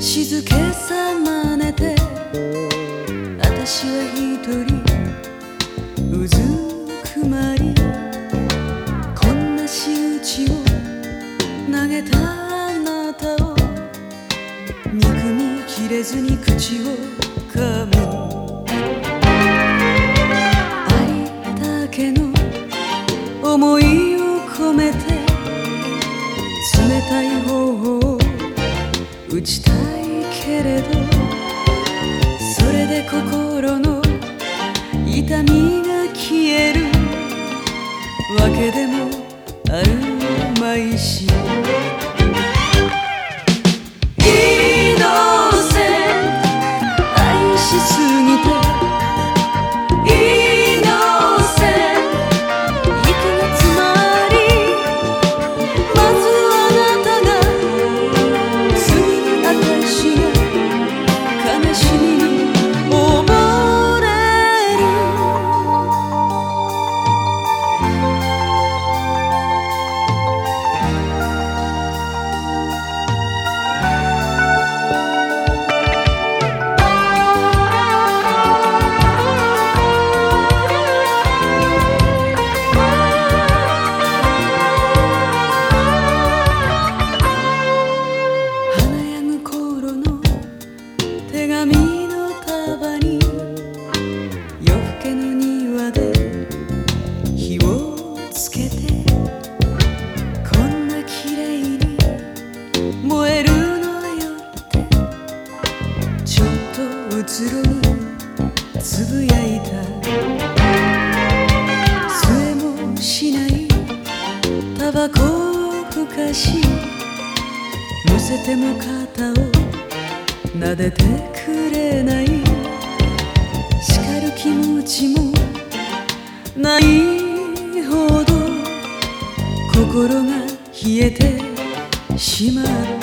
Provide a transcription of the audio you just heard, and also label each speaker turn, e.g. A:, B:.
A: 静けさ真似て私は一人うずくまりこんな仕打ちを投げたあなたを憎みきれずに口を噛む。愛だけの思いを込めて冷たい方法打ちたいけれどそれで心の痛みが消える。わけでもあるまいし。えるのよって。ちょっとうつろにつぶやいた末もしないタバコをふかし乗せても肩を撫でてくれない。叱る気持ちもないほど心が冷えてしまった